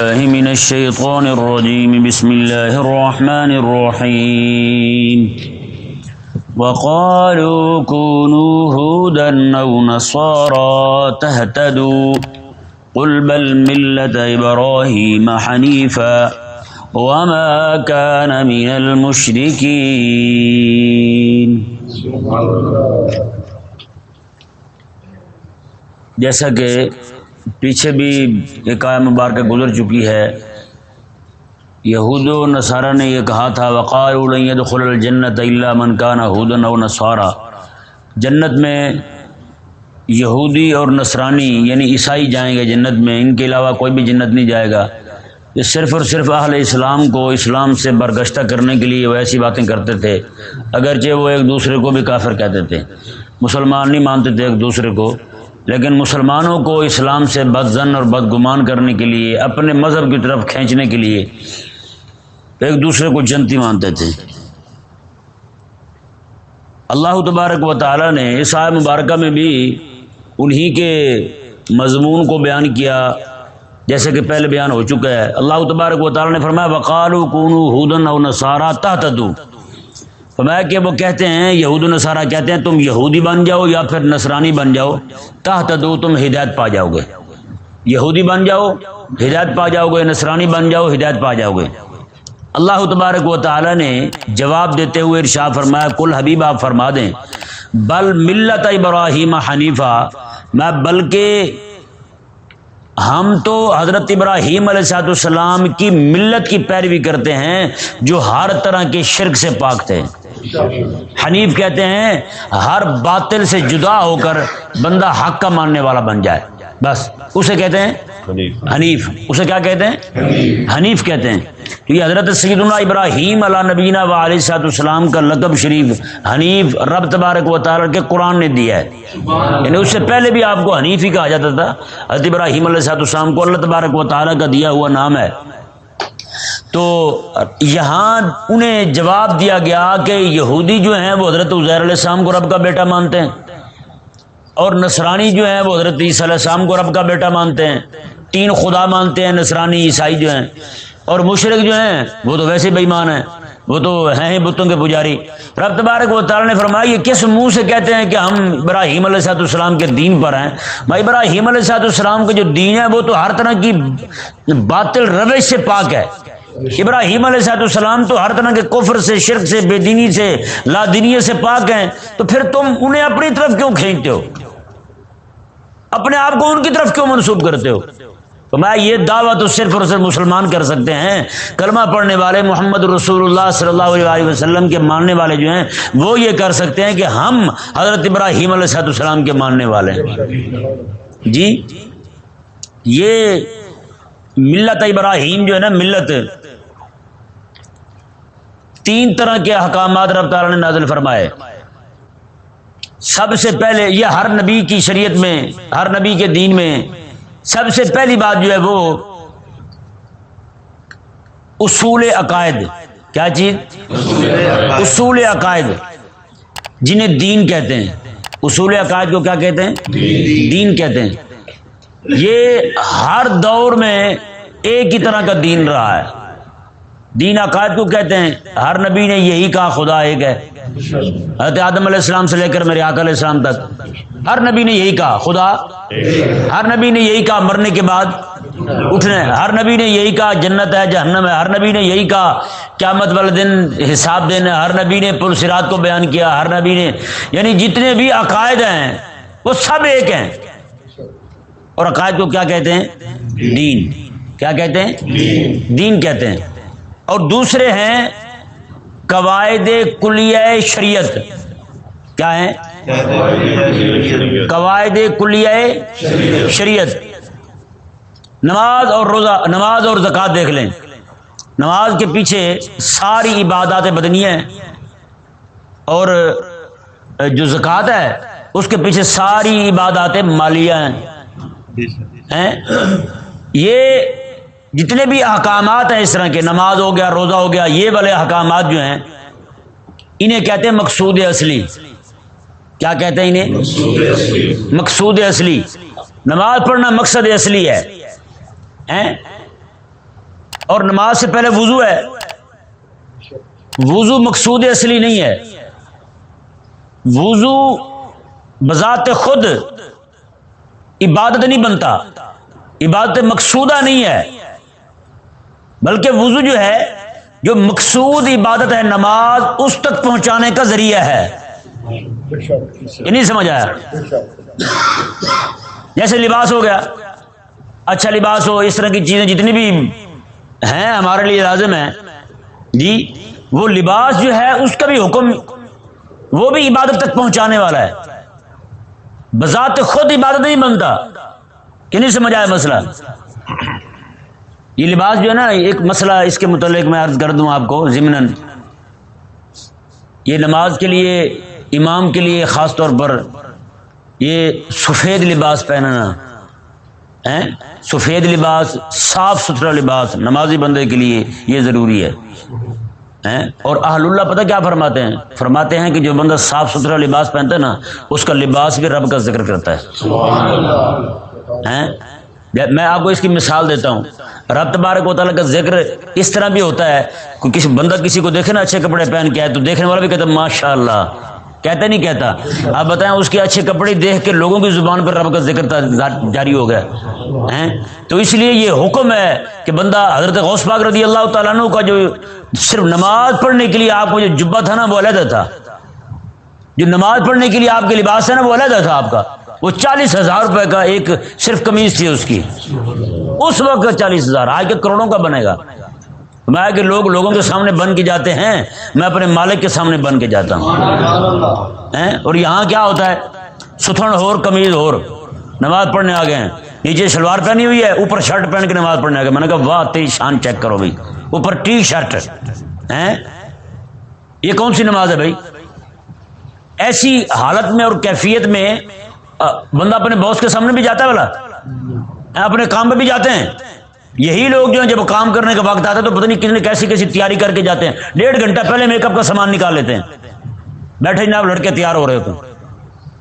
من الشيطان الرجيم. بسم الله الرحمن الرحيم. وقالوا كونوا هودا أو نصارى تهتدوا. قل بل ملة إبراهيم حنيفا. وما كان من المشركين. جیسا کہ پیچھے بھی ایک آیا مبارکہ گزر چکی ہے۔ یہود و نصارہ نے یہ کہا تھا وقار دخل الجنت اللہ من ہودن و نصارہ جنت میں یہودی اور نصرانی یعنی عیسائی جائیں گے جنت میں، ان کے علاوہ کوئی بھی جنت نہیں جائے گا۔ یہ صرف اور صرف اہل اسلام کو اسلام سے برگشتہ کرنے کے لیے وہ ایسی باتیں کرتے تھے، اگرچہ وہ ایک دوسرے کو بھی کافر کہتے تھے۔ مسلمان نہیں مانتے تھے ایک دوسرے کو۔ لیکن مسلمانوں کو اسلام سے بد زن اور بد گمان کرنے کے لیے، اپنے مذہب کی طرف کھینچنے کے لیے ایک دوسرے کو جنتی مانتے تھے۔ اللہ تبارک و تعالیٰ نے اس آئے مبارکہ میں بھی انہی کے مضمون کو بیان کیا، جیسے کہ پہلے بیان ہو چکا ہے۔ اللہ تبارک و تعالیٰ نے فرمایا وقال کون ہودن او نصارہ تحتدو فرمایا کہ وہ کہتے ہیں، یہود نصارہ کہتے ہیں، تم یہودی بن جاؤ یا پھر نصرانی بن جاؤ۔ تحتدو تم ہدایت پا جاؤ گے۔ یہودی بن جاؤ، ہدایت پا جاؤ گے، نصرانی بن جاؤ، ہدایت پا جاؤ گے۔ اللہ تبارک و تعالی نے جواب دیتے ہوئے ارشا فرمایا کل حبیب، آپ فرما دیں۔ بل ملت ابراہیم حنیفہ۔ میں بلکہ ہم تو حضرت ابراہیم علیہ صاحب السلام کی ملت کی پیروی کرتے ہیں، جو ہر طرح کے شرک سے پاک تھے۔ حنیف کہتے ہیں ہر باطل سے جدا ہو کر بندہ حق کا ماننے والا بن جائے۔ بس اسے کہتے ہیں؟ حنیف۔ اسے کیا کہتے ہیں؟ حنیف کہتے ہیں۔ یہ حضرت سیدنا ابراہیم علیہ نبینہ و علیہ صاحب السلام کا لقب شریف حنیف رب تبارک و تعالیٰ کے قرآن نے دیا ہے۔ یعنی اس سے پہلے بھی آپ کو حنیف ہی کہا جاتا تھا۔ حضرت ابراہیم علیہ صاحب السلام کو اللہ تبارک و تعالیٰ کا دیا ہوا نام ہے۔ تو یہاں انہیں جواب دیا گیا کہ یہودی جو ہیں وہ حضرت عزیر علیہ السلام کو رب کا بیٹا مانتے ہیں اور نصرانی جو ہیں وہ حضرت عیسیٰ علیہ السلام کو رب کا بیٹا مانتے ہیں تین خدا مانتے ہیں نصرانی عیسائی جو ہیں اور مشرق جو ہیں وہ تو ویسے بےمان ہیں، وہ تو ہیں ہی بتوں کے پجاری۔ رب تبارک و تعالیٰ نے فرمایا، یہ کس منہ سے کہتے ہیں کہ ہم ابراہیم علیہ صاحب السلام کے دین پر ہیں؟ بھائی، ابراہیم علیہ صاحب السلام کا جو دین ہے وہ تو ہر طرح کی باطل روش سے پاک ہے۔ ابراہیم علیہ صاحب السلام تو ہر طرح کے کفر سے، شرک سے، بے دینی سے، لا دینی سے پاک ہیں، تو پھر تم انہیں اپنی طرف کیوں کھینچتے ہو؟ اپنے آپ کو ان کی طرف کیوں منسوب کرتے ہو؟ تو میں یہ دعویٰ تو صرف اور صرف مسلمان کر سکتے ہیں۔ کلمہ پڑھنے والے محمد رسول اللہ صلی اللہ علیہ وسلم کے ماننے والے جو ہیں، وہ یہ کر سکتے ہیں کہ ہم حضرت ابراہیم علیہ صاحب السلام کے ماننے والے ہیں۔ جی یہ ملت ابراہیم جو ہے نا، ملت تین طرح کے احکامات رب تعالیٰ نے نازل فرمائے۔ سب سے پہلے یہ ہر نبی کی شریعت میں، ہر نبی کے دین میں سب سے پہلی بات جو ہے وہ اصول عقائد۔ کیا چیز؟ اصول عقائد۔ جنہیں دین کہتے ہیں۔ اصول عقائد کو کیا کہتے ہیں؟ دین کہتے ہیں۔ یہ ہر دور میں ایک ہی طرح کا دین رہا ہے۔ دین عقائد کو کہتے ہیں، ہر نبی نے یہی کہا، خدا ایک ہے۔ حضرت آدم علیہ السلام سے لے کر میرے آقا علیہ السلام تک، ہر نبی نے یہی کہا، خدا۔ ہر نبی نے یہی کہا مرنے کے بعد اٹھنے۔ ہر نبی نے یہی کہا جنت ہے، جہنم ہے۔ ہر نبی نے یہی کہا قیامت والے دن حساب دینا ہر نبی نے پرسرات کو بیان کیا۔ ہر نبی نے یعنی جتنے بھی عقائد ہیں، وہ سب ایک ہیں۔ اور عقائد کو کیا کہتے ہیں؟ دین۔ کیا کہتے ہیں؟ دین کہتے ہیں۔ اور دوسرے ہیں قواعد کلیہ شریعت۔ کیا ہے قواعد کلیہ شریعت۔ نماز اور روزہ نماز اور زکوٰۃ دیکھ لیں۔ نماز کے پیچھے ساری عبادات بدنی ہیں۔ اور جو زکوٰۃ ہے اس کے پیچھے ساری عبادات مالیہ ہیں؟ یہ جتنے بھی احکامات ہیں اس طرح کے، نماز ہو گیا، روزہ ہو گیا، یہ والے احکامات جو ہیں، انہیں کہتے ہیں مقصود اصلی۔ کیا کہتے ہیں انہیں؟ مقصود اصلی۔ نماز پڑھنا مقصد اصلی ہے۔ اور نماز سے پہلے وضو ہے۔ وضو مقصود اصلی نہیں ہے۔ وضو بذات خود عبادت نہیں بنتا۔ عبادت مقصودہ نہیں ہے۔ بلکہ وضو جو ہے، جو مقصود عبادت ہے، نماز اس تک پہنچانے کا ذریعہ ہے۔ یہ نہیں سمجھ آیا؟ جیسے لباس ہو گیا۔ اچھا لباس ہو، اس طرح کی چیزیں جتنی بھی ہیں ہمارے لیے لازم ہیں۔ جی وہ لباس جو ہے، اس کا بھی حکم، وہ بھی عبادت تک پہنچانے والا ہے۔ بذات خود عبادت نہیں بنتا۔ کہ نہیں سمجھ آیا مسئلہ۔ یہ لباس جو ہے نا ایک مسئلہ اس کے متعلق میں عرض کر دوں آپ کو ضمن یہ نماز کے لیے امام کے لیے خاص طور پر یہ سفید لباس پہننا سفید لباس صاف ستھرا لباس نمازی بندے کے لیے یہ ضروری ہے اور اہل اللہ پتہ کیا فرماتے ہیں؟ فرماتے ہیں کہ جو بندہ صاف ستھرا لباس پہنتا ہے نا اس کا لباس بھی رب کا ذکر کرتا ہے۔ میں آپ کو اس کی مثال دیتا ہوں۔ رب تبارک و تعالیٰ کا ذکر اس طرح بھی ہوتا ہے کہ کسی بندہ کسی کو دیکھے نا اچھے کپڑے پہن کے آئے تو دیکھنے والا بھی کہتا ہے ماشاء اللہ کہتا نہیں کہتا۔ آپ بتائیں اس کے اچھے کپڑے دیکھ کے لوگوں کی زبان پر رب کا ذکر جاری ہو گیا۔ تو اس لیے یہ حکم ہے کہ بندہ حضرت غوث پاک رضی اللہ تعالیٰ عنہ کا جو صرف نماز پڑھنے کے لیے آپ کو جو جبا تھا نا وہ علیحدہ تھا۔ جو نماز پڑھنے کے لیے آپ کے لباس ہے نا وہ علیحدہ تھا آپ کا۔ وہ چالیس ہزار روپے کا ایک صرف کمیز تھی اس کی۔ اس وقت چالیس ہزار، آج کے کروڑوں کا بنے گا۔ میں کہ لوگ لوگوں کے سامنے بن کے جاتے ہیں، میں اپنے مالک کے سامنے بن کے جاتا ہوں۔ اور یہاں کیا ہوتا ہے؟ ستھن ہور کمیز ہور۔ نماز پڑھنے آ گئے ہیں۔ نیچے شلوار پہنی ہوئی ہے، اوپر شرٹ پہن کے نماز پڑھنے آ گئے میں نے کہا، واہ، تیری شان چیک کرو بھائی۔ اوپر ٹی شرٹ۔ یہ کون سی نماز ہے بھائی؟ ایسی حالت میں اور کیفیت میں بندہ اپنے باس کے سامنے بھی جاتا ہے بلا اپنے کام پہ بھی جاتے ہیں؟ یہی لوگ جو ہیں، جب کام کرنے کا وقت آتا ہے تو پتہ نہیں کتنے کیسی کیسی تیاری کر کے جاتے ہیں۔ ڈیڑھ گھنٹہ پہلے میک اپ کا سامان نکال لیتے ہیں۔ بیٹھے جناب، لڑکے تیار ہو رہے ہوتے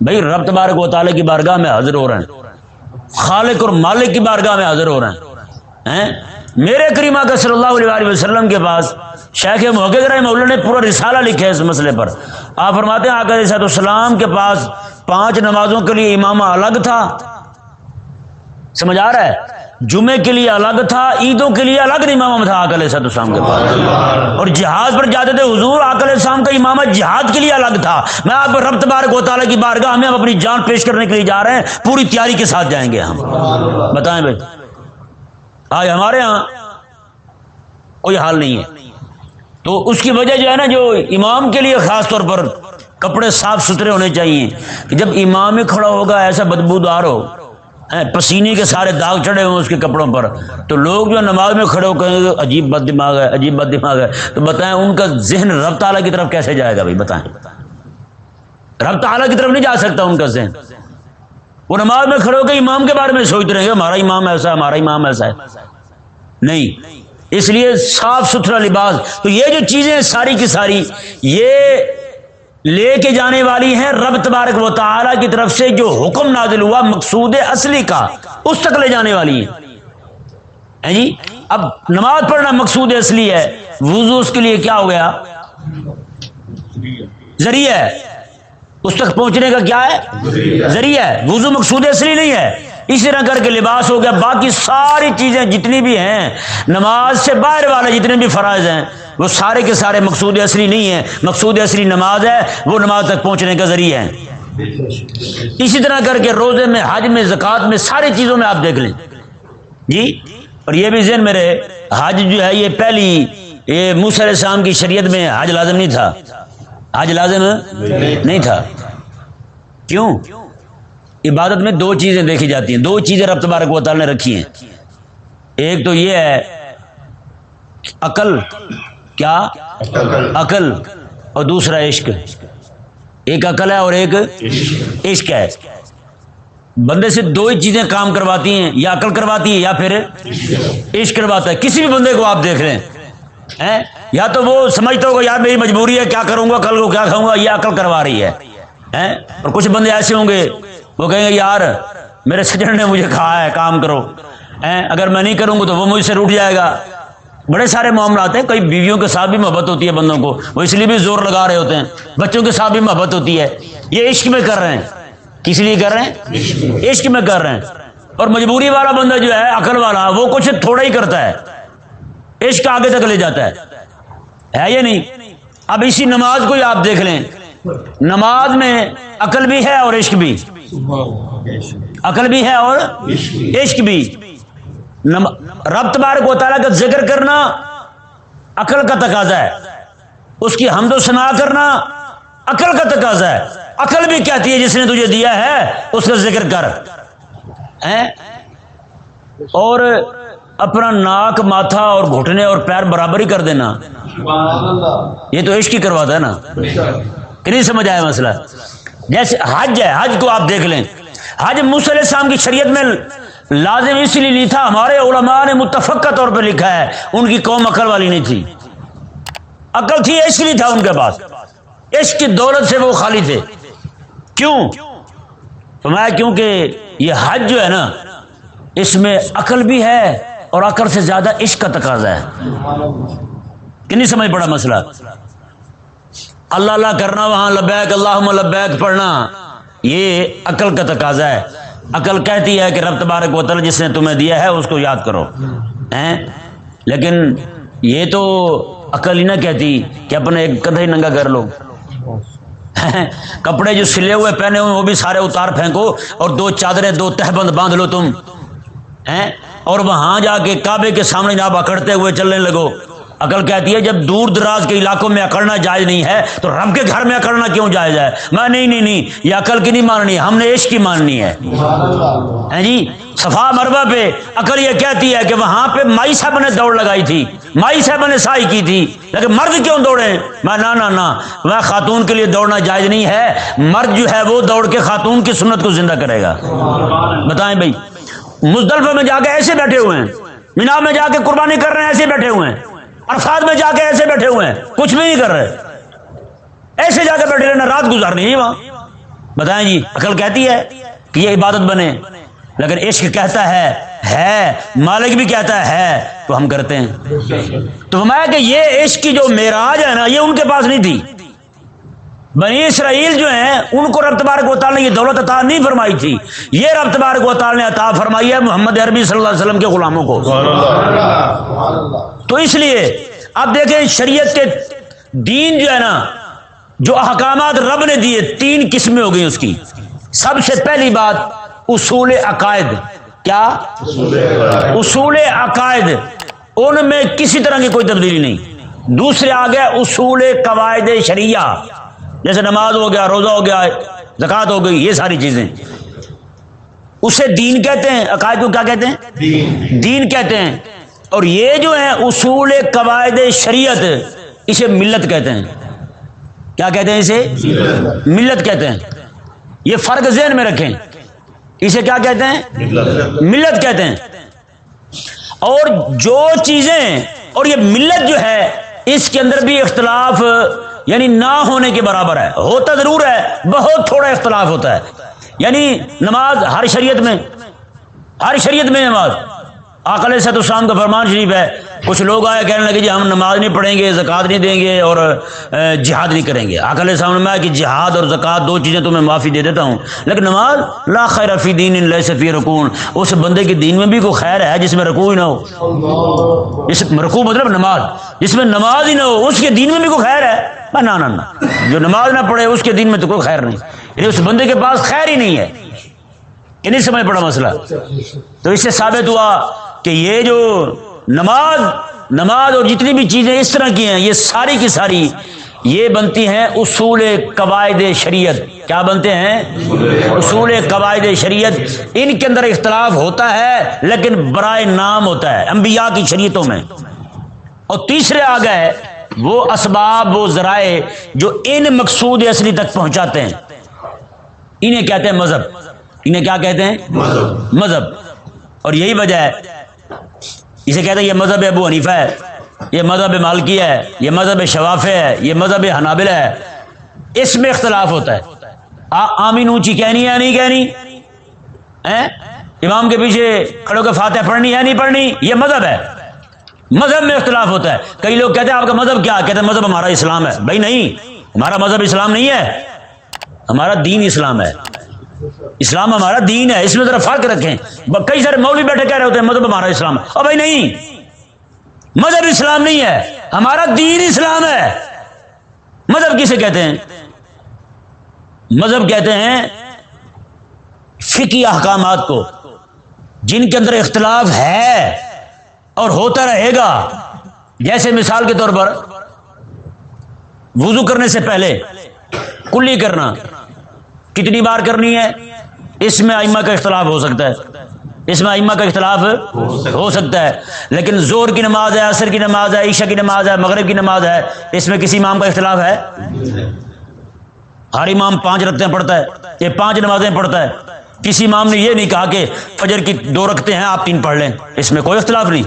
بھائی، رب تبارک و تعالیٰ کی بارگاہ میں حاضر ہو رہے ہیں۔ خالق اور مالک کی بارگاہ میں حاضر ہو رہے ہیں۔ میرے کریمہ کا صلی اللہ علیہ وسلم کے پاس شیخ محقق رحمہ اللہ نے پورا رسالہ لکھا ہے اس مسئلے پر۔ آپ فرماتے ہیں، آقا صاحب السلام کے پاس پانچ نمازوں کے لیے امامہ الگ تھا۔ سمجھ آ رہا ہے؟ جمعے کے لیے الگ تھا، عیدوں کے لیے الگ امامہ تھا آکل صد السلام کے پاس۔ اور جہاز پر جاتے تھے حضور آکل السلام کا امامہ جہاد کے لیے الگ تھا۔ میں آپ رب تبارک و تعالیٰ کی بارگاہ ہمیں اپنی جان پیش کرنے کے لیے جا رہے ہیں۔ پوری تیاری کے ساتھ جائیں گے ہم۔ بتائیں بھائی۔ آج ہمارے ہاں کوئی حال نہیں ہے۔ تو اس کی وجہ جو ہے نا، جو امام کے لیے خاص طور پر کپڑے صاف ستھرے ہونے چاہیے۔ کہ جب امام کھڑا ہوگا، ایسا بدبو دار ہو پسینے کے سارے داغ چڑھے ہوئے اس کے کپڑوں پر، تو لوگ جو نماز میں کھڑے ہو کہیں گے، عجیب بد دماغ ہے، عجیب بد دماغ ہے، تو بتائیں ان کا ذہن رب تعالیٰ کی طرف کیسے جائے گا بھائی؟ بتائیں۔ رب تعالیٰ کی طرف نہیں جا سکتا ان کا ذہن۔ وہ نماز میں کھڑے ہو کے امام کے بارے میں سوچتے رہے گا ہمارا امام ایسا ہے، ہمارا امام ایسا ہے۔ نہیں، اس لیے صاف ستھرا لباس۔ تو یہ جو چیزیں ساری کی ساری، یہ لے کے جانے والی ہیں رب تبارک و تعالی کی طرف سے جو حکم نازل ہوا مقصود اصلی کا، اس تک لے جانے والی ہیں۔ جی؟ اب نماز پڑھنا مقصود اصلی ہے، وضو اس کے لیے کیا ہو گیا؟ ذریعہ ہے۔ اس تک پہنچنے کا کیا ہے؟ ذریعہ ہے۔ وضو مقصود اصلی نہیں ہے۔ اسی طرح کر کے لباس ہو گیا، باقی ساری چیزیں جتنی بھی ہیں، نماز سے باہر والے جتنے بھی فرائض ہیں، وہ سارے کے سارے مقصود اصلی نہیں ہیں۔ مقصود اصلی نماز ہے، وہ نماز تک پہنچنے کا ذریعہ ہے۔ اسی طرح کر کے روزے میں، حج میں، زکوٰۃ میں، ساری چیزوں میں آپ دیکھ لیں۔ جی اور یہ بھی ذہن میرے حج جو ہے، یہ پہلی، یہ موسر السلام کی شریعت میں حج لازم نہیں تھا۔ حج لازم نہیں تھا۔ کیوں؟ عبادت میں دو چیزیں دیکھی جاتی ہیں، دو چیزیں رب تبارک و تعالی نے رکھی ہیں۔ ایک تو یہ ہے عقل، کیا؟ عقل۔ اور دوسرا عشق۔ ایک عقل ہے اور ایک عشق ہے۔ بندے سے دو ہی چیزیں کام کرواتی ہیں، یا عقل کرواتی ہے یا پھر عشق کرواتا ہے۔ کسی بھی بندے کو آپ دیکھ رہے ہیں؟ یا تو وہ سمجھتا ہوگا، یار میری مجبوری ہے، کیا کروں گا، کل کو کیا کھاؤں گا؟ یہ عقل کروا رہی ہے اور کچھ بندے ایسے ہوں گے وہ کہیں گے، یار، میرے سجن نے مجھے کہا ہے، کام کرو. اگر میں نہیں کروں گا تو وہ مجھ سے روٹ جائے گا. بڑے سارے معاملات ہیں، کئی بیویوں کے ساتھ بھی محبت ہوتی ہے بندوں کو، وہ اس لیے بھی زور لگا رہے ہوتے ہیں۔ بچوں کے ساتھ بھی محبت ہوتی ہے۔ یہ عشق میں کر رہے ہیں۔ کس لیے کر رہے ہیں؟ عشق میں کر رہے ہیں۔ اور مجبوری والا بندہ جو ہے، عقل والا، وہ کچھ تھوڑا ہی کرتا ہے۔ عشق آگے تک لے جاتا ہے۔ ہے یا نہیں؟ اب اسی نماز کو ہی آپ دیکھ لیں۔ نماز میں عقل بھی ہے اور عشق بھی۔ عقل بھی ہے اور عشق بھی۔ رب تبارک و تعالیٰ کا ذکر کرنا عقل کا تقاضا ہے۔ اس کی حمد و سنا کرنا عقل کا تقاضا ہے۔ عقل بھی کہتی ہے جس نے تجھے دیا ہے؟ اس کا ذکر کر۔ اور اپنا ناک ماتھا اور گھٹنے اور پیر برابر ہی کر دینا۔ یہ تو عشق ہی کرواتا ہے نا۔ کہ نہیں سمجھ آیا مسئلہ؟ جیسے حج ہے، حج کو آپ دیکھ لیں۔ حج علیہ السلام کی شریعت میں لازم اس لیے نہیں تھا، ہمارے علماء نے متفق طور پہ لکھا ہے، ان کی قوم عقل والی نہیں تھی۔ عقل تھی، عشق نہیں تھا ان کے پاس۔ عشق کی دولت سے وہ خالی تھے۔ کیوں؟ تو میں کیونکہ یہ حج جو ہے نا، اس میں عقل بھی ہے اور عقل سے زیادہ عشق کا تقاضا ہے۔ کہ نہیں سمجھ پڑا مسئلہ۔ اللہ اللہ کرنا، وہاں لبیک اللہ لبیک پڑھنا۔ یہ عقل کا تقاضا ہے۔ عقل کہتی ہے کہ رب تبارک و تعالی جس نے تمہیں دیا ہے، اس کو یاد کرو۔ لیکن یہ تو عقل ہی نہ کہتی کہ اپنے ایک کدھا ہی ننگا کر لو۔ کپڑے جو سلے ہوئے پہنے ہوئے، وہ بھی سارے اتار پھینکو اور دو چادریں، دو تہبند باندھ لو تم۔ اور وہاں جا کے کعبے کے سامنے جا اکڑتے ہوئے چلنے لگو عقل کہتی ہے جب دور دراز کے علاقوں میں اکڑنا جائز نہیں ہے، تو رب کے گھر میں اکڑنا کیوں جائز ہے؟ میں نہیں نہیں نہیں، یہ عقل کی نہیں ماننی، ہم نے عشق کی ماننی ہے۔ جی؟ صفا مربع پہ عقل یہ کہتی ہے کہ وہاں پہ مائی صاحب نے دوڑ لگائی تھی، مائی صاحب نے سائی کی تھی، لیکن مرد کیوں دوڑے؟ میں نہ نہ نہ میں خاتون کے لیے دوڑنا جائز نہیں ہے، مرد جو ہے وہ دوڑ کے خاتون کی سنت کو زندہ کرے گا۔ بتائیں بھائی، مزدلفہ میں جا کے ایسے بیٹھے ہوئے ہیں، مینا میں جا کے قربانی کر رہے ہیں، ایسے بیٹھے ہوئے ہیں۔ ارفاد میں جا کے ایسے بیٹھے ہوئے ہیں، کچھ بھی نہیں کر رہے۔ ایسے جا کے بیٹھے رہنا، رات گزارنی ہے وہاں۔ بتائیں جی عقل کہتی ہے کہ یہ عبادت بنے۔ لیکن عشق کہتا ہے ہے، مالک بھی کہتا ہے، تو ہم کرتے ہیں۔ تو ہمارا کہ یہ عشق کی جو معراج ہے نا، یہ ان کے پاس نہیں تھی۔ بنی اسرائیل جو ہیں، ان کو رب تبارک و تعالیٰ نے یہ دولت عطا نہیں فرمائی تھی۔ یہ رب تبارک و تعالیٰ نے عطا فرمائی ہے محمد عربی صلی اللہ علیہ وسلم کے غلاموں کو۔ تو اس لیے اب دیکھیں شریعت کے دین جو ہے نا جو احکامات رب نے دیے تین قسمیں ہو گئی اس کی۔ سب سے پہلی بات اصول عقائد۔ کیا؟ اصول عقائد۔ ان میں کسی طرح کی کوئی تبدیلی نہیں۔ دوسرے آ گیا اصول قواعد شریعہ۔ جیسے نماز ہو گیا روزہ ہو گیا زکوٰۃ ہو گئی یہ ساری چیزیں۔ اسے دین کہتے ہیں؟ عقائد کو کیا کہتے ہیں؟ دین کہتے ہیں۔ اور یہ جو ہے اصول قواعد شریعت، اسے ملت کہتے ہیں۔ کیا کہتے ہیں اسے؟ ملت کہتے ہیں۔ یہ فرق ذہن میں رکھیں۔ اسے کیا کہتے ہیں؟ ملت کہتے ہیں۔ اور جو چیزیں، اور یہ ملت جو ہے، اس کے اندر بھی اختلاف یعنی نہ ہونے کے برابر ہے۔ ہوتا ضرور ہے، بہت تھوڑا اختلاف ہوتا ہے۔ یعنی نماز ہر شریعت میں، ہر شریعت میں نماز۔ آکل صد السلام کا فرمان شریف ہے۔ کچھ لوگ آئے کہنے لگے جی ہم نماز نہیں پڑھیں گے، زکوٰۃ نہیں دیں گے اور جہاد نہیں کریں گے۔ آکل صاحب نے کہ جہاد اور زکوٰۃ دو چیزیں تو میں معافی دے دیتا ہوں۔ لیکن نماز، لا خیر فی دین اللہ صفی رکون اس بندے کے دین میں بھی کوئی خیر ہے جس میں رکوع ہی نہ ہو؟ اس رکوع مطلب نماز۔ جس میں نماز ہی نہ ہو، اس کے دین میں بھی کوئی خیر ہے؟ نہ نہ جو نماز نہ پڑھے، اس کے دین میں تو کوئی خیر نہیں۔ یعنی اس بندے کے پاس خیر ہی نہیں ہے۔ کہ نہیں سمجھ پڑا مسئلہ۔ تو اس سے ثابت ہوا کہ یہ جو نماز نماز اور جتنی بھی چیزیں اس طرح کی ہیں یہ ساری کی ساری یہ بنتی ہیں اصول قواعد شریعت۔ کیا بنتے ہیں؟ اصول قواعد شریعت۔ ان کے اندر اختلاف ہوتا ہے لیکن برائے نام ہوتا ہے انبیاء کی شریعتوں میں۔ اور تیسرے آ گئے وہ اسباب وہ ذرائع جو ان مقصود اصلی تک پہنچاتے ہیں۔ انہیں کہتے ہیں؟ مذہب۔ انہیں کیا کہتے ہیں؟ مذہب۔ اور یہی وجہ ہے اسے کہتے ہیں یہ مذہب ابو حنیفہ ہے، یہ مذہب مالکی ہے، یہ مذہب شواف ہے، یہ مذہب حنابل ہے۔ اس میں اختلاف ہوتا ہے۔ آمین اونچی کہنی ہے نہیں کہنی؟ امام کے پیچھے کھڑوں کے فاتح پڑھنی ہے نہیں پڑھنی؟ یہ مذہب ہے۔ مذہب میں اختلاف ہوتا ہے۔ کئی لوگ کہتے ہیں آپ کا مذہب کیا؟ کہتے ہیں مذہب ہمارا اسلام ہے۔ بھائی نہیں، ہمارا مذہب اسلام نہیں ہے۔ ہمارا دین اسلام ہے۔ اسلام ہمارا دین ہے، اس میں ذرا فرق رکھیں۔ کئی سارے مولوی بیٹھے کہہ رہے ہوتے ہیں، مذہب ہمارا اسلام۔ ہے اور بھائی نہیں، مذہب اسلام نہیں ہے۔ ہمارا دین اسلام ہے۔ مذہب کسے کہتے ہیں؟ مذہب کہتے ہیں فکی احکامات کو، جن کے اندر اختلاف ہے اور ہوتا رہے گا۔ جیسے مثال کے طور پر، وضو کرنے سے پہلے، کلی کرنا۔ کتنی بار کرنی ہے؟ اس میں ائمہ کا اختلاف ہو سکتا ہے۔ اس میں ائمہ کا اختلاف ہو سکتا ہے۔ لیکن زور کی نماز ہے، عصر کی نماز ہے، عشاء کی نماز ہے، مغرب کی نماز ہے، اس میں کسی امام کا اختلاف ہے؟ ہر امام پانچ رکھتے پڑھتا ہے، یہ پانچ نمازیں پڑھتا ہے۔ کسی امام نے یہ نہیں کہا کہ فجر کی دو رکھتے ہیں، آپ تین پڑھ لیں۔ اس میں کوئی اختلاف نہیں۔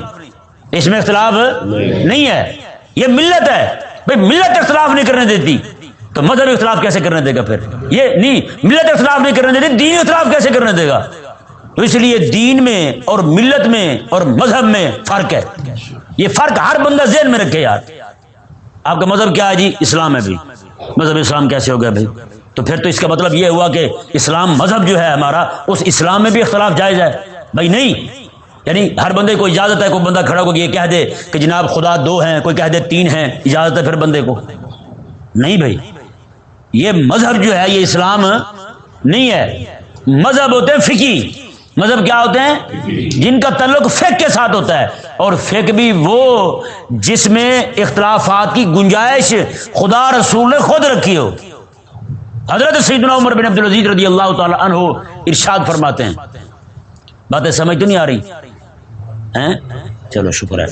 اس میں اختلاف نہیں ہے۔ یہ ملت ہے۔ بھائی ملت اختلاف نہیں کرنے دیتی۔ تو مذہب اختلاف کیسے کرنے دے گا پھر؟ یہ نہیں، ملت اختلاف نہیں کرنے دیتی دین اختلاف کیسے کرنے دے گا؟ تو اس لیے دین میں اور ملت میں اور مذہب میں فرق ہے۔ یہ فرق ہر بندہ ذہن میں رکھے یار۔ آپ کا مذہب کیا ہے جی؟ اسلام ہے بھائی۔ مذہب اسلام کیسے ہو گیا بھائی؟ تو پھر تو اس کا مطلب یہ ہوا کہ اسلام مذہب جو ہے ہمارا، اس اسلام میں بھی اختلاف جائز ہے۔ بھائی نہیں یعنی ہر بندے کو اجازت ہے، کوئی بندہ کھڑا ہو یہ کہہ دے کہ جناب خدا دو ہیں، کوئی کہہ دے تین ہیں، اجازت ہے پھر بندے کو۔ نہیں بھائی۔ یہ مذہب جو ہے، یہ اسلام نہیں ہے۔ مذہب ہوتے ہیں فکی مذہب کیا ہوتے ہیں؟ جن کا تعلق فیک کے ساتھ ہوتا ہے۔ اور فیک بھی وہ جس میں اختلافات کی گنجائش خدا رسول نے خود رکھی ہو۔ حضرت سیدنا عمر بن عبدالعزیز رضی اللہ تعالی عنہ ارشاد فرماتے ہیں۔ باتیں سمجھ تو نہیں آ رہی؟ چلو، شکر ہے۔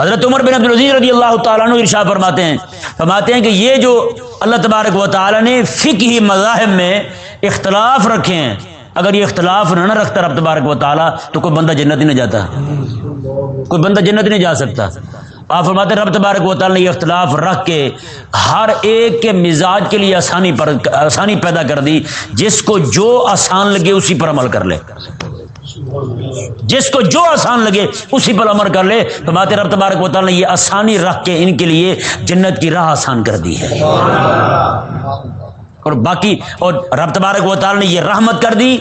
حضرت عمر بن عبدالعزیز رضی اللہ تعالیٰ عنہ ارشاد فرماتے ہیں فرماتے ہیں کہ یہ جو اللہ تبارک و تعالیٰ نے فقہی مذاہب میں اختلاف رکھے ہیں، اگر یہ اختلاف نہ نہ رکھتا رب تبارک و تعالیٰ، تو کوئی بندہ جنت ہی نہیں جاتا۔ کوئی بندہ جنت نہیں جا سکتا۔ آپ فرماتے ہیں، رب تبارک و تعالیٰ نے یہ اختلاف رکھ کے ہر ایک کے مزاج کے لیے آسانی پر، آسانی پیدا کر دی، جس کو جو آسان لگے اسی پر عمل کر لے۔ جس کو جو آسان لگے اسی پر عمر کر لے۔ تو بات رب تبارک و تعالیٰ نے یہ آسانی رکھ کے ان کے لیے جنت کی راہ آسان کر دی ہے۔ اور باقی، اور رب تبارک و تعالیٰ نے یہ رحمت کر دی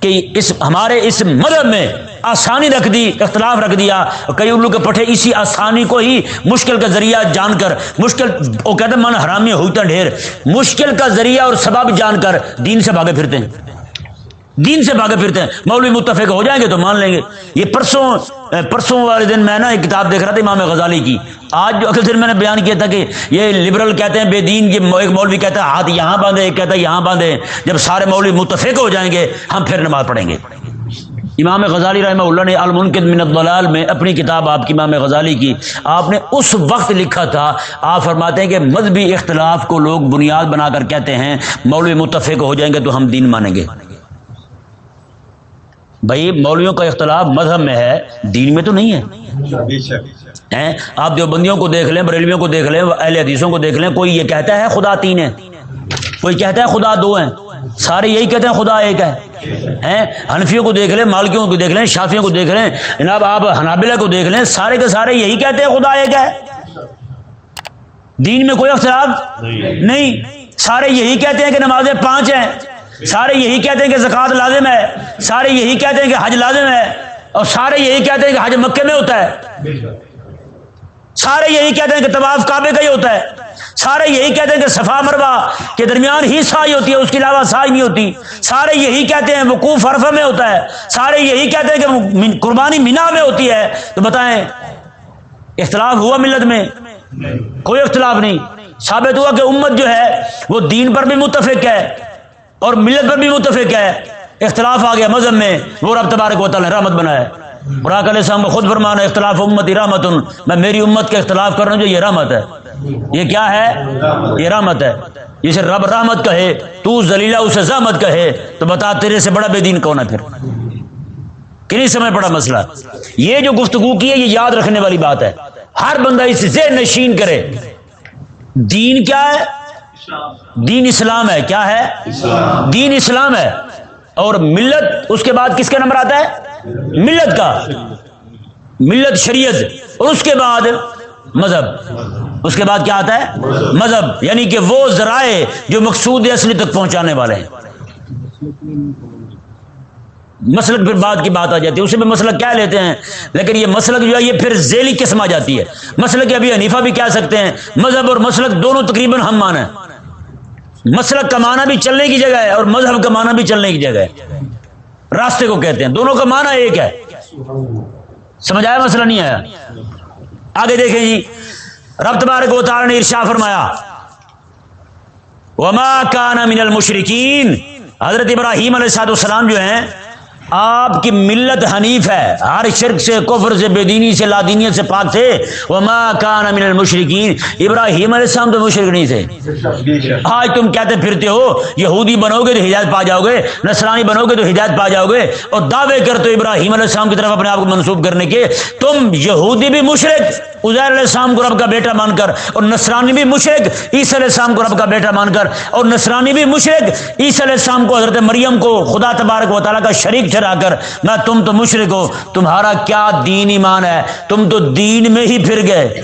کہ اس، ہمارے اس مذہب میں آسانی رکھ دی، اختلاف رکھ دیا۔ کئی الو کے پٹھے اسی آسانی کو ہی مشکل کا ذریعہ جان کر، مشکل، وہ کہتے من حرامی ہوتا ڈھیر۔ مشکل کا ذریعہ اور سبب جان کر دین سے بھاگے پھرتے ہیں۔ دین سے بھاگے پھرتے ہیں۔ مولوی متفق ہو جائیں گے تو مان لیں گے۔ یہ پرسوں پرسوں والے دن میں نا ایک کتاب دیکھ رہا تھا امام غزالی کی۔ آج جو اگلے دن میں نے بیان کیا تھا کہ یہ لبرل کہتے ہیں، بے دین ایک مولوی کہتا ہے، ہاتھ یہاں باندھے، ایک کہتا ہے یہاں باندھے۔ جب سارے مولوی متفق ہو جائیں گے، ہم پھر نماز پڑھیں گے۔ امام غزالی رحمہ اللہ نے المنکد من الضلال میں اپنی کتاب آپ کی امام غزالی کی۔ آپ نے اس وقت لکھا تھا، آپ فرماتے ہیں کہ مذہبی اختلاف کو لوگ بنیاد بنا کر کہتے ہیں، مولوی متفق ہو جائیں گے تو ہم دین مانیں گے۔ بھائی مولویوں کا اختلاف مذہب میں ہے دین میں تو نہیں ہے۔ آپ جو بندیوں کو دیکھ لیں بریلویوں کو دیکھ لیں اہل حدیثوں کو دیکھ لیں کوئی یہ کہتا ہے خدا تین ہے کوئی کہتا ہے خدا دو ہیں؟ سارے یہی کہتے ہیں خدا ایک ہے۔ حنفیوں کو دیکھ لیں مالکیوں کو دیکھ لیں شافیوں کو دیکھ لیں۔ جناب آپ حنابلہ کو دیکھ لیں سارے کے سارے یہی کہتے ہیں خدا ایک ہے۔ دین میں کوئی اختلاف نہیں سارے یہی کہتے ہیں کہ نمازیں پانچ ہیں۔ سارے یہی کہتے ہیں کہ زکوٰۃ لازم ہے سارے یہی کہتے ہیں کہ حج لازم ہے اور سارے یہی کہتے ہیں کہ حج مکے میں ہوتا ہے۔ سارے یہی کہتے ہیں کہ طواف کعبے کا ہی ہوتا ہے۔ سارے یہی کہتے ہیں کہ صفا مروا کے درمیان ہی سائی ہوتی ہے اس کے علاوہ سائی نہیں ہوتی۔ سارے یہی کہتے ہیں وقوف عرفہ میں ہوتا ہے۔ سارے یہی کہتے ہیں کہ قربانی مینا میں ہوتی ہے۔ تو بتائیں اختلاف ہوا ملت میں؟ کوئی اختلاف نہیں۔ ثابت ہوا کہ امت جو ہے وہ دین پر بھی متفق ہے۔ اور ملت پر بھی متفق ہے؟ اختلاف آ گیا مذہب میں۔ وہ رب تبارک و تعالی رحمت بنایا براک علیہ السلام خود فرمانا اختلاف امت رحمت میں میری امت کے اختلاف کر رہا ہوں جو یہ رحمت ہے۔ یہ کیا ہے؟ یہ رحمت ہے۔ جسے رب رحمت کہے، تو زلیلہ اسے زحمت کہے۔ تو بتا تیرے سے بڑا بے دین کون ہے پھر؟ کنہیں سمے پڑا مسئلہ۔ یہ جو گفتگو کی ہے، یہ یاد رکھنے والی بات ہے۔ ہر بندہ اس سے نشین کرے۔ دین کیا ہے؟ دین اسلام ہے کیا ہے؟ دین اسلام ہے۔ اور ملت اس کے بعد کس کا نمبر آتا ہے؟ ملت کا۔ ملت شریعت۔ اور اس کے بعد مذہب۔ اس کے بعد کیا آتا ہے؟ مذہب۔ یعنی کہ وہ ذرائع جو مقصود اصلی تک پہنچانے والے ہیں۔ مسلک پھر بعد کی بات آ جاتی ہے۔ اسے بھی مسلک کیا لیتے ہیں؟ لیکن یہ مسلک جو ہے یہ پھر ذیلی قسم آ جاتی ہے۔ مسلک ابھی حنیفہ بھی کہہ سکتے ہیں۔ مذہب اور مسلک دونوں تقریباً ہم مانا مسلک کا معنی بھی چلنے کی جگہ ہے اور مذہب کا معنی بھی چلنے کی جگہ ہے۔ راستے کو کہتے ہیں۔ دونوں کا معنی ایک ہے۔ سمجھ آیا مسئلہ نہیں آیا؟ آگے دیکھیں جی۔ رب تبارک و تعالی نے ارشا فرمایا، وما کان من المشرکین حضرت ابراہیم علیہ السلام جو ہیں آپ کی ملت حنیف ہے۔ ہر شرک سے، کفر سے، بے دینی سے لادینیت سے پاک تھے۔ وما کان من المشرکین ابراہیم علیہ السلام تو مشرک نہیں تھے۔ آج تم کہتے پھرتے ہو؟ یہودی بنو گے تو ہدایت پا جاؤ گے۔ نصرانی بنو گے تو ہدایت پا جاؤ گے۔ اور دعوے کرتے ابراہیم علیہ السلام کی طرف اپنے آپ کو منسوخ کرنے کے۔ تم یہودی بھی مشرک۔ عزیر علیہ السلام کو رب کا بیٹا مان کر۔ اور نصرانی بھی مشرق عیسی علیہ السلام کو رب کا بیٹا مان کر۔ اور نصرانی بھی مشرق عیسی علیہ السلام کو حضرت مریم کو خدا تبارک و تعالیٰ کا شریک ٹھہرا کر، نہ تم تو مشرق ہو، تمہارا کیا دین ایمان ہے؟ تم تو دین میں ہی پھر گئے۔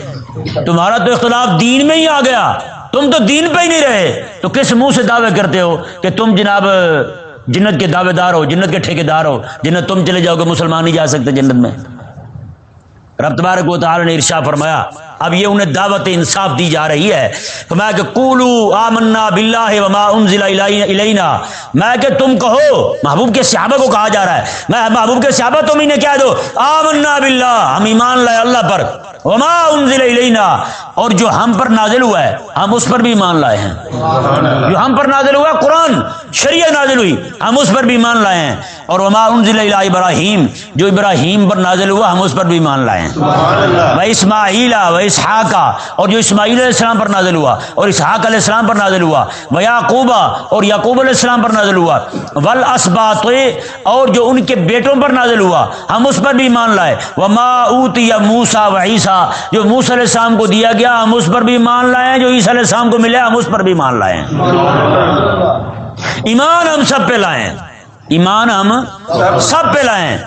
تمہارا تو اختلاف دین میں ہی آ گیا۔ تم تو دین پہ ہی نہیں رہے۔ تو کس منہ سے دعوے کرتے ہو کہ تم جناب، جنت کے دعوے دار ہو، جنت کے ٹھیکے دار ہو، جنت تم چلے جاؤ گے، مسلمان نہیں جا سکتے جنت میں؟ رب تبارک و تعالی نے ارشا فرمایا، اب یہ انہیں دعوت انصاف دی جا رہی ہے۔ فرمایا کہ قولو آمنا باللہ وما انزل الینا میں کہ تم کہو، محبوب کے صحابہ کو کہا جا رہا ہے۔ میں محبوب کے صحابہ تم انہیں کہہ دو۔ آمنا باللہ، ہم ایمان لائے اللہ پر۔ وما انزل الینا۔ اور جو ہم پر نازل ہوا ہے ہم اس پر بھی ایمان لائے ہیں۔ جو ہم پر نازل ہوا قرآن شریعت نازل ہوئی ہم اس پر بھی ایمان لائے ہیں۔ اور وما انزل ابراہیم جو ابراہیم پر نازل ہوا ہم اس پر بھی ایمان لائے ہیں۔ وہ اسماعیل و اسحاقہ اور جو اسماعیل علیہ السلام پر نازل ہوا اور اسحاق علیہ السلام پر نازل ہوا وہ یعقوبہ اور یعقوب علیہ السلام پر نازل ہوا ول اسبات اور جو ان کے بیٹوں پر نازل ہوا ہم اس پر بھی ایمان لائے۔ وہ ما اوت یا موسا و عیسیٰ جو موس علیہ السلام کو دیا گیا ہم اس پر بھی مان لائے جو عیسیٰ علیہ السلام کو ملے، ہم اس پر بھی مان لائے ایمان ہم سب پہ لائیں۔ ایمان ہم سب پہ لائیں۔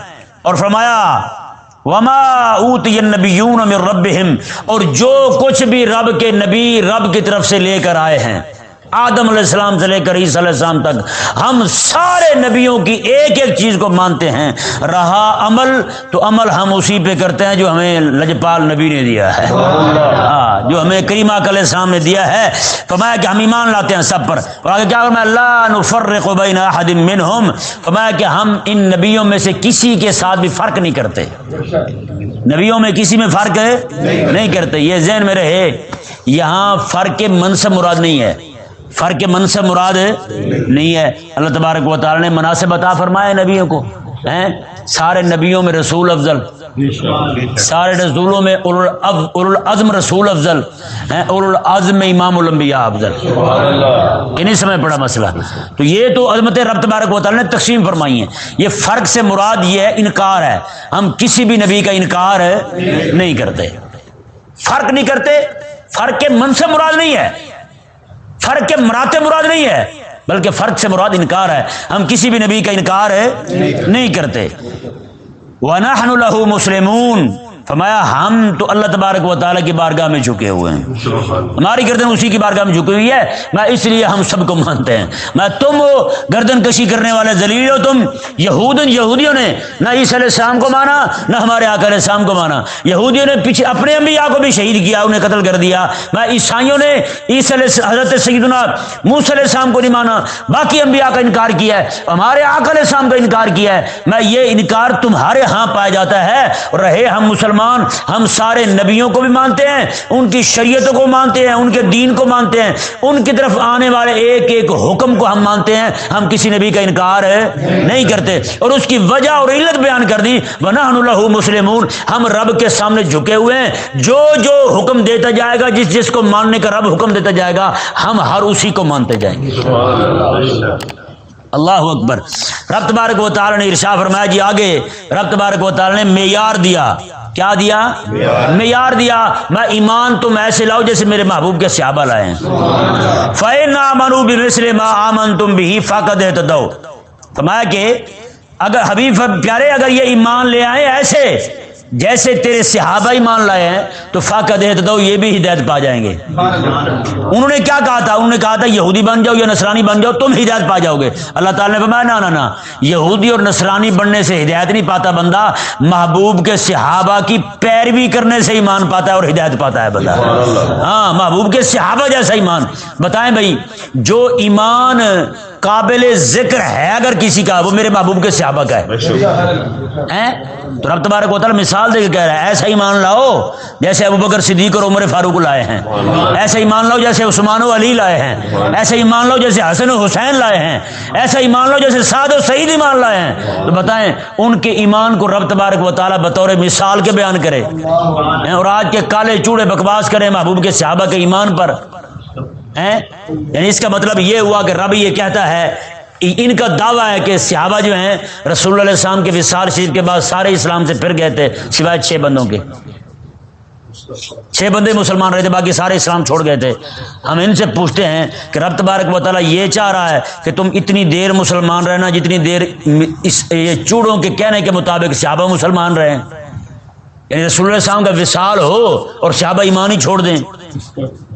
اور فرمایا، وما اوت نبیون من ربہم اور جو کچھ بھی رب کے نبی رب کی طرف سے لے کر آئے ہیں آدم علیہ السلام سے لے کر عیسی علیہ السلام تک ہم سارے نبیوں کی ایک ایک چیز کو مانتے ہیں۔ رہا عمل، تو عمل ہم اسی پہ کرتے ہیں جو ہمیں لجپال نبی نے دیا ہے۔ ہاں جو ہمیں کریمہ علیہ السلام نے دیا ہے۔ فرمایا کہ ہم ایمان لاتے ہیں سب پر۔ اور آگے کیا فرمایا؟ اللہ نفرق بین احد منہم۔ فرمایا کہ ہم ان نبیوں میں سے کسی کے ساتھ بھی فرق نہیں کرتے۔ نبیوں میں کسی میں فرق ہے؟ نہیں کرتے۔ یہ ذہن میں رہے، یہاں فرق منصب مراد نہیں ہے۔ فرق منصب مراد نہیں ہے۔ اللہ تبارک و تعالی نے مناسب عطا فرمایا نبیوں کو۔ ہیں؟ سارے نبیوں میں رسول افضل۔ سارے رسولوں میں العزم رسول افضل۔ ہیں؟ العزم امام الانبیاء افضل۔ کہ نہیں سمجھ پڑا مسئلہ۔ تو یہ تو عظمت رب تبارک و تعالی نے تقسیم فرمائی ہے یہ فرق سے مراد یہ ہے، انکار ہے۔ ہم کسی بھی نبی کا انکار نہیں کرتے۔ فرق نہیں کرتے۔ فرق کے من سے مراد نہیں ہے۔ فرق کے مراتے مراد نہیں ہے بلکہ فرق سے مراد انکار ہے۔ ہم کسی بھی نبی کا انکار ہے نہیں کرتے۔ وَنَحْنُ لَهُ مُسْلِمُونَ۔ فرمایا، ہم تو اللہ تبارک و تعالیٰ کی بارگاہ میں جھکے ہوئے ہیں۔ ہماری گردن اسی کی بارگاہ میں جھکی ہوئی ہے۔ میں اس لیے ہم سب کو مانتے ہیں۔ میں تم ہو گردن کشی کرنے والے ذلیل ہو، تم یہود یہودیوں نے نہ عیسی علیہ السلام کو مانا، نہ ہمارے آقا علیہ السلام کو مانا۔ یہودیوں نے پیچھے اپنے انبیاء کو بھی شہید کیا، انہیں قتل کر دیا۔ میں عیسائیوں نے عیسی علیہ حضرت سیدنا موسی علیہ السلام کو نہیں مانا۔ باقی انبیاء کا انکار کیا ہے۔ ہمارے آقا علیہ السلام کا انکار کیا ہے۔ میں یہ انکار تمہارے ہاں پایا جاتا ہے۔ رہے ہم مسلمان مسلمان ہم سارے نبیوں کو بھی مانتے ہیں، ان کی شریعتوں کو مانتے ہیں، ان کے دین کو مانتے ہیں۔ ان کی طرف آنے والے ایک ایک حکم کو ہم مانتے ہیں۔ ہم کسی نبی کا انکار ہے نہیں کرتے۔ اور اس کی وجہ اور علت بیان کر دی۔ اللہ مسلم ہم رب کے سامنے جھکے ہوئے ہیں۔ جو جو حکم دیتا جائے گا، جس جس کو ماننے کا رب حکم دیتا جائے گا، ہم ہر اسی کو مانتے جائیں گے۔ اللہ اکبر۔ رب تبارک و تعالی نے ارشا فرمایا جی آگے۔ رب تبارک و تعالی نے معیار دیا۔ کیا دیا؟ معیار۔ دیا۔ میں ایمان تم ایسے لاؤ جیسے میرے محبوب کے سیابہ لائے ہیں۔ فے نہ منو بھی آمن تم بھی فاقت ہے تو کہ اگر حبیب پیارے اگر یہ ایمان لے آئے ایسے جیسے تیرے صحابہ ایمان لائے ہیں، تو فاقہ دے دو، یہ بھی ہدایت پا جائیں گے۔ انہوں نے کیا کہا تھا؟ انہوں نے کہا تھا، یہودی بن جاؤ یا نصرانی بن جاؤ، تم ہدایت پا جاؤ گے۔ اللہ تعالیٰ نے فرمایا نا نا یہودی اور نصرانی بننے سے ہدایت نہیں پاتا بندہ، محبوب کے صحابہ کی پیروی کرنے سے ایمان پاتا ہے اور ہدایت پاتا ہے بندہ۔ ہاں محبوب کے صحابہ جیسا ایمان۔ بتائیں بھائی، جو ایمان قابل ذکر ہے اگر کسی کا وہ میرے محبوب کے صحابہ کا ہے۔ تو رب تبارک و تعالی مثال دے کے کہہ رہا ہے ایسا ایمان لاؤ جیسے ابو بکر صدیق اور عمر فاروق لائے ہیں۔ ایسا ایمان لاؤ جیسے عثمان و علی لائے ہیں۔ ایسا ایمان لو جیسے حسن و حسین لائے ہیں۔ ایسا ایمان لو جیسے سعد و سعید ایمان لائے ہیں۔ تو بتائیں ان کے ایمان کو رب تبارک و تعالیٰ بطور مثال کے بیان کرے۔ اور آج کے کالے چوڑے بکواس کرے محبوب کے صحابہ کے ایمان پر۔ یعنی اس کا مطلب یہ ہوا کہ رب یہ کہتا ہے ان کا دعویٰ ہے کہ صحابہ جو ہیں، رسول اللہ علیہ السلام کے وصال شریف کے بعد سارے اسلام سے پھر گئے تھے، سوائے چھ بندوں کے۔ چھ بندے مسلمان رہے تھے، باقی سارے اسلام چھوڑ گئے تھے۔ ہم ان سے پوچھتے ہیں کہ رب تبارک و تعالیٰ یہ چاہ رہا ہے کہ تم اتنی دیر مسلمان رہنا، جتنی دیر اس یہ چوڑوں کے کہنے کے مطابق صحابہ مسلمان رہے یعنی رسول اللہ علیہ السلام کا وصال ہو اور صحابہ ایمان ہی چھوڑ دیں۔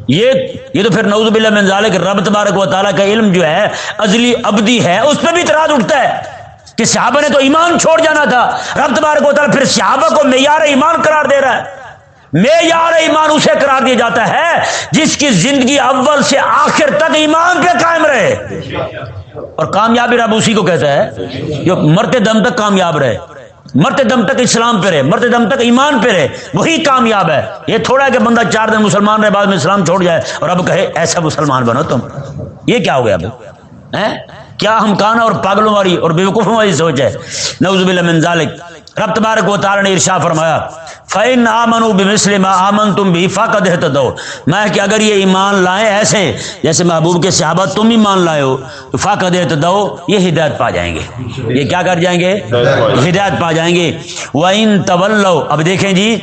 یہ یہ تو پھر نعوذ باللہ من ذالک رب تبارک و تعالیٰ کا علم جو ہے، ازلی ابدی ہے، اس پہ بھی اعتراض اٹھتا ہے کہ صحابہ نے تو ایمان چھوڑ جانا تھا۔ رب تبارک و تعالیٰ پھر صحابہ کو معیار ایمان قرار دے رہا ہے۔ معیار ایمان اسے قرار دیا جاتا ہے جس کی زندگی اول سے آخر تک ایمان پہ قائم رہے۔ اور کامیابی رب اسی کو کہتا ہے جو مرتے دم تک کامیاب رہے۔ مرتے دم تک اسلام پہ رہے، مرتے دم تک ایمان پہ رہے، وہی کامیاب ہے۔ یہ تھوڑا ہے کہ بندہ چار دن مسلمان رہے، بعد میں اسلام چھوڑ جائے اور اب کہے، ایسا مسلمان بنو تم۔ یہ کیا ہو گیا بھائی کیا ہم کانا اور پاگلوں والی اور بیوقوفوں والی سوچ ہے؟ نوزب من ذالک۔ رب تبارک و تعالی نے ارشا فرمایا فین آمن بمسلم آمن تم بھی فقد دو میں کہ اگر یہ ایمان لائیں ایسے جیسے محبوب کے صحابہ تم ایمان لائے ہو، تو فقد دو یہ ہدایت پا جائیں گے۔ یہ کیا کر جائیں گے؟ ہدایت پا جائیں گے۔ وَإِن طلو اب دیکھیں جی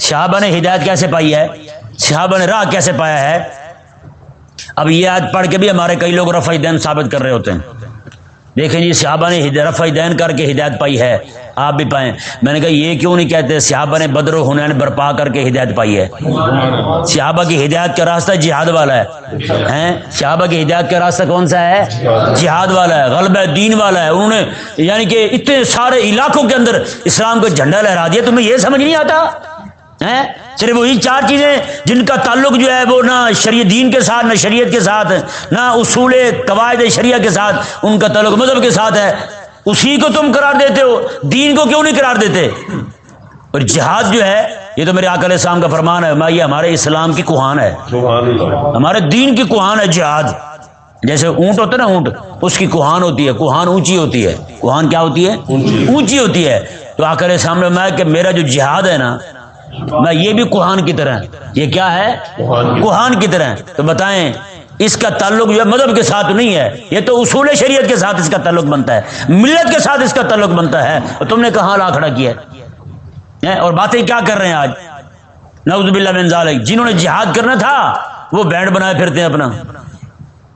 صحابہ نے ہدایت کیسے پائی ہے؟ صحابہ نے راہ کیسے پایا ہے؟ اب یہ آج پڑھ کے بھی ہمارے کئی لوگ رفع دین ثابت کر رہے ہوتے ہیں۔ دیکھیں جی صحابہ نے رفع دین کر کے ہدایت پائی ہے۔ آپ بھی پائیں۔ میں نے کہا، یہ کیوں نہیں کہتے؟ صحابہ نے بدر و حنین برپا کر کے ہدایت پائی ہے۔ صحابہ کی ہدایت کا راستہ جہاد والا ہے۔ صحابہ کی ہدایت کا راستہ کون سا ہے؟ جہاد والا ہے، غلبہ دین والا ہے۔ انہوں نے یعنی کہ اتنے سارے علاقوں کے اندر اسلام کو جھنڈا لہرا دیا۔ تمہیں یہ سمجھ نہیں آتا؟ صرف وہی چار چیزیں جن کا تعلق جو ہے وہ نہ شریعت دین کے ساتھ نہ شریعت کے ساتھ نہ اصول قواعد شریعہ کے ساتھ ان کا تعلق مذہب کے ساتھ ہے۔ اسی کو تم قرار دیتے ہو دین کو کیوں نہیں قرار دیتے؟ اور جہاد جو ہے یہ تو میرے آکل اسلام کا فرمان ہے یہ ہمارے اسلام کی کوہان ہے۔ ہمارے دین کی کوہان ہے جہاد۔ جیسے اونٹ ہوتا ہے نا اونٹ اس کی کوہان ہوتی ہے کوہان اونچی ہوتی ہے۔ کوہان کیا ہوتی ہے؟ اونچی۔ ہوتی ہے۔ تو آکر سامنے میں کہ میرا جو جہاد ہے نا میں یہ بھی کوہان کی طرح یہ کیا ہے؟ کوہان کی طرح تو بتائیں اس کا تعلق جو ہے مذہب کے ساتھ نہیں ہے۔ یہ تو اصول شریعت کے ساتھ اس کا تعلق بنتا ہے۔ ملت کے ساتھ اس کا تعلق بنتا ہے۔ اور تم نے کہاں لا کھڑا کیا ہے؟ اور باتیں کیا کر رہے ہیں آج؟ نعوذ باللہ من ذالک۔ جنہوں نے جہاد کرنا تھا وہ بینڈ بنائے پھرتے ہیں اپنا۔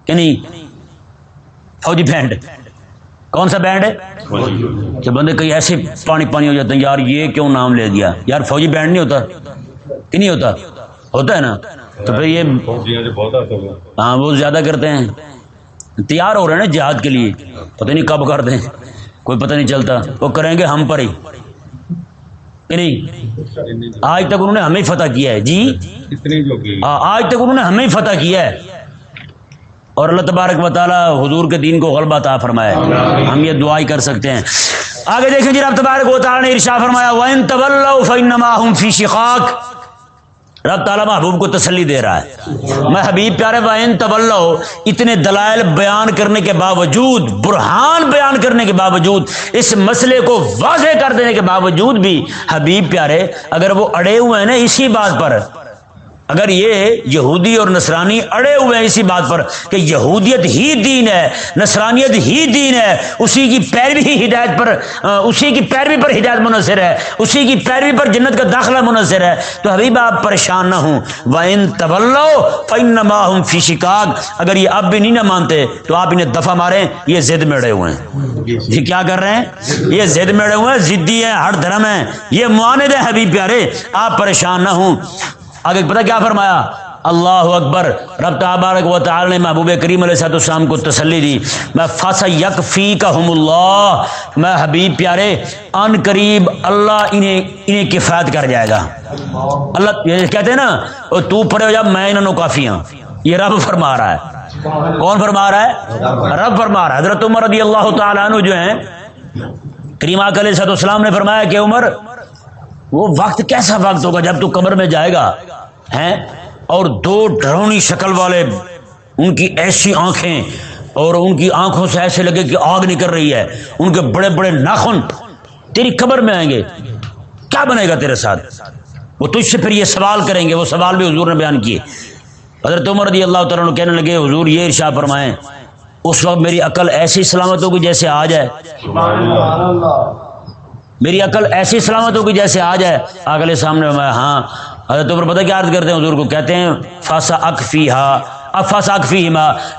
یعنی فوجی بینڈ۔ کون سا بینڈ ہے؟ کہ بندے کئی ایسے پانی پانی ہو جاتے ہیں یار یہ کیوں نام لے دیا یار فوجی بینڈ نہیں ہوتا کہ نہیں ہوتا؟ ہوتا ہے نا؟ تو پھر یہ ہاں وہ زیادہ کرتے ہیں۔ تیار ہو رہے ہیں نا جہاد کے لیے۔ پتہ نہیں کب کر دیں کوئی پتہ نہیں چلتا۔ وہ کریں گے ہم پر ہی۔ نہیں؟ آج تک انہوں نے ہمیں فتح کیا ہے۔ جی؟ ہاں آج تک انہوں نے ہمیں فتح کیا ہے۔ اور اللہ تبارک و تعالیٰ حضور کے دین کو غلبہ تا فرمایا ہم یہ دعائی کر سکتے ہیں۔ آگے دیکھیں جی رب تبارک و تعالیٰ نے ارشا فرمایا، وَإِن تَوَلَّوْا فَإِنَّمَا هُمْ فِي شِقَاقٍ رب تعالیٰ محبوب کو تسلی دے رہا ہے۔ میں حبیب پیارے وائن طبل اتنے دلائل بیان کرنے کے باوجود، برہان بیان کرنے کے باوجود، اس مسئلے کو واضح کر دینے کے باوجود بھی حبیب پیارے، اگر وہ اڑے ہوئے ہیں نا اسی بات پر اگر یہ یہودی اور نصرانی اڑے ہوئے ہیں اسی بات پر کہ یہودیت ہی دین ہے، نصرانیت ہی دین ہے، اسی کی پیروی ہی ہدایت پر اسی کی پیروی پر ہدایت منحصر ہے، اسی کی پیروی پر جنت کا داخلہ منحصر ہے۔ تو حبیب آپ پریشان نہ ہوں۔ وہ ان طبل فی شکاگ اگر یہ اب بھی نہیں نہ مانتے، تو آپ انہیں دفعہ ماریں، یہ زد میں اڑے ہوئے ہیں۔ یہ کیا کر رہے ہیں؟ یہ زد میں اڑے ہوئے ہیں ضدی ہیں، ہر دھرم ہیں۔ یہ معاند ہے حبیب پیارے، آپ پریشان نہ ہوں۔ آگے پتہ کیا فرمایا؟ اللہ اکبر، رب تبارک و تعالی نے محبوب کریم علیہ صاحب السلام کو تسلی دی۔ میں فاس یک فی کا اللہ میں حبیب پیارے، ان قریب اللہ انہیں انہیں کفایت کر جائے گا۔ اللہ کہتے ہیں نا تو پڑے ہو جا، میں انہوں کافی ہوں یہ رب فرما رہا ہے۔ کون فرما رہا ہے؟ رب فرما رہا ہے۔ حضرت عمر رضی اللہ تعالیٰ عنہ جو ہیں کریمہ علیہ صاحب السلام نے فرمایا کہ عمر وہ وقت کیسا وقت ہوگا جب تو قبر میں جائے گا؟ ہیں؟ اور دو ڈرونی شکل والے ان کی ایسی آنکھیں اور ان کی آنکھوں سے ایسے لگے کہ آگ نکل رہی ہے۔ ان کے بڑے بڑے ناخن تیری قبر میں آئیں گے۔ کیا بنے گا تیرے ساتھ؟ وہ تجھ سے پھر یہ سوال کریں گے۔ وہ سوال بھی حضور نے بیان کیے۔ حضرت عمر رضی اللہ تعالیٰ کہنے لگے، حضور یہ ارشا فرمائیں، اس وقت میری عقل ایسی سلامت ہوگی جیسے آ جائے میری عقل ایسی سلامت ہوگی جیسے آ جائے اگلے سامنے میں ہاں۔ حضرت عمر پتہ کیا عرض کرتے ہیں؟ حضور کو کہتے ہیں، فاسا اکفی ہا اب اکفی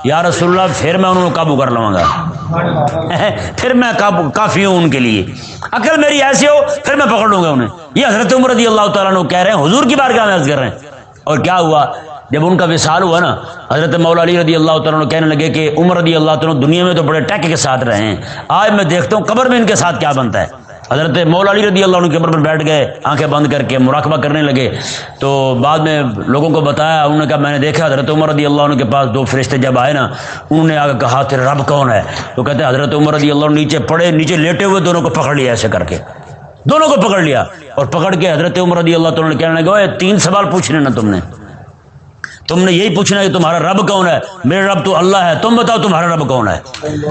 یا رسول اللہ، پھر میں انہوں کو قابو کر لوں گا۔ پھر میں کافی ہوں ان کے لیے۔ عقل میری ایسی ہو، پھر میں پکڑ لوں گا انہیں۔ یہ حضرت عمر رضی اللہ تعالیٰ کہہ رہے ہیں۔ حضور کی بار کیا میں عرض کر رہے ہیں۔ اور کیا ہوا؟ جب ان کا وصال ہوا نا، حضرت مولا علی رضی اللہ تعالیٰ کہنے لگے کہ عمر رضی اللہ تعالیٰ دنیا میں تو بڑے ٹیک کے ساتھ رہے ہیں۔ آج میں دیکھتا ہوں قبر میں ان کے ساتھ کیا بنتا ہے۔ حضرت مولا علی رضی اللہ عنہ کے پر بیٹھ گئے، آنکھیں بند کر کے مراقبہ کرنے لگے۔ تو بعد میں لوگوں کو بتایا، انہوں نے کہا، میں نے دیکھا حضرت عمر رضی اللہ عنہ کے پاس دو فرشتے جب آئے نا، انہوں نے آگے کہا تیرے رب کون ہے؟ تو کہتے ہیں، حضرت عمر رضی اللہ عنہ نیچے پڑے، نیچے لیٹے ہوئے، دونوں کو پکڑ لیا ایسے کر کے۔ دونوں کو پکڑ لیا۔ اور پکڑ کے حضرت عمر رضی اللہ تعالیٰ نے کہنے لگا تین سوال پوچھنے نا تم نے۔ تم نے یہی پوچھنا کہ تمہارا رب کون ہے؟ میرا رب تو اللہ ہے، تم بتاؤ تمہارا رب کون ہے؟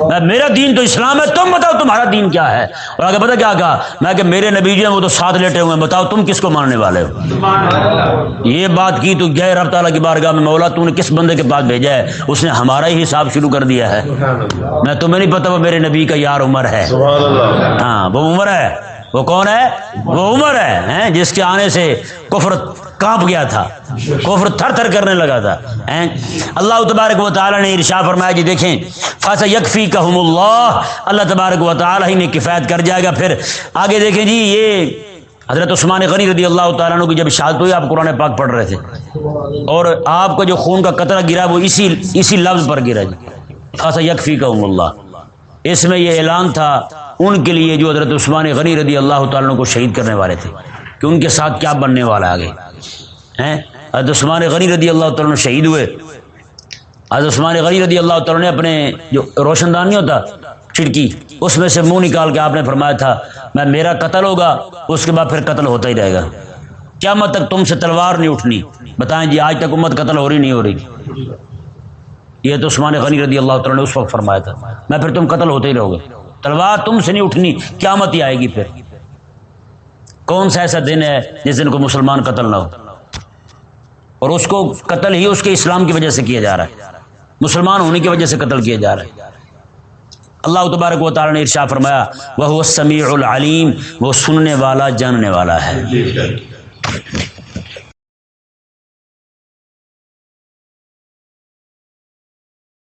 میں میرا دین تو اسلام ہے، تم بتاؤ تمہارا دین کیا ہے؟ اور آگے پتا کیا کہا؟ میں کہ میرے نبی جو ہیں، وہ تو ساتھ لیٹے ہوئے ہیں۔ بتاؤ تم کس کو ماننے والے ہو؟ یہ بات کی تو گئے رب تعالیٰ کی بارگاہ میں، مولا تو نے کس بندے کے پاس بھیجا ہے؟ اس نے ہمارا ہی حساب شروع کر دیا ہے۔ میں تمہیں نہیں پتا وہ میرے نبی کا یار عمر ہے۔ ہاں وہ عمر ہے۔ وہ کون ہے؟ وہ عمر ہے جس کے آنے سے کفر کانپ گیا تھا۔ کفر تھر تھر کرنے لگا تھا۔ اللہ تبارک و تعالی نے ارشا فرمایا جی دیکھیں فاصا یکفی اللہ اللہ تبارک و تعالی ہی نے کفایت کر جائے گا۔ پھر آگے دیکھیں جی یہ حضرت عثمان غنی رضی اللہ تعالیٰ عنہ کی جب شہادت ہوئی، آپ قرآن پاک پڑھ رہے تھے۔ اور آپ کا جو خون کا قطرہ گرا، وہ اسی اسی لفظ پر گرا جی۔ خاصا یکفی کا اللہ اس میں یہ اعلان تھا ان کے لیے جو حضرت عثمان غنی رضی اللہ تعالیٰ کو شہید کرنے والے تھے، کہ ان کے ساتھ کیا بننے والا آگے۔ حضرت عثمان غنی رضی اللہ تعالیٰ شہید ہوئے۔ حضرت عثمان غنی رضی اللہ تعالیٰ نے اپنے جو روشن دان نہیں ہوتا کھڑکی اس میں سے منہ نکال کے آپ نے فرمایا تھا، میں، میرا قتل ہوگا، اس کے بعد پھر قتل ہوتا ہی رہے گا۔ کیا مت تک تم سے تلوار نہیں اٹھنی۔ بتائیں جی آج تک امت قتل ہو رہی، نہیں ہو رہی۔ یہ تو عثمان غنی رضی اللہ تعالیٰ نے اس وقت فرمایا تھا۔ میں پھر تم قتل ہوتے ہی رہو گے۔ تلوار تم سے نہیں اٹھنی کیا مت ہی آئے گی پھر۔ کون سا ایسا دن ہے جس دن کو مسلمان قتل نہ ہو؟ اور اس کو قتل ہی اس کے اسلام کی وجہ سے کیا جا رہا ہے۔ مسلمان ہونے کی وجہ سے قتل کیا جا رہا ہے۔ اللہ تبارک و تعالیٰ نے ارشا فرمایا وہ سمیع العلیم وہ سننے والا، جاننے والا ہے۔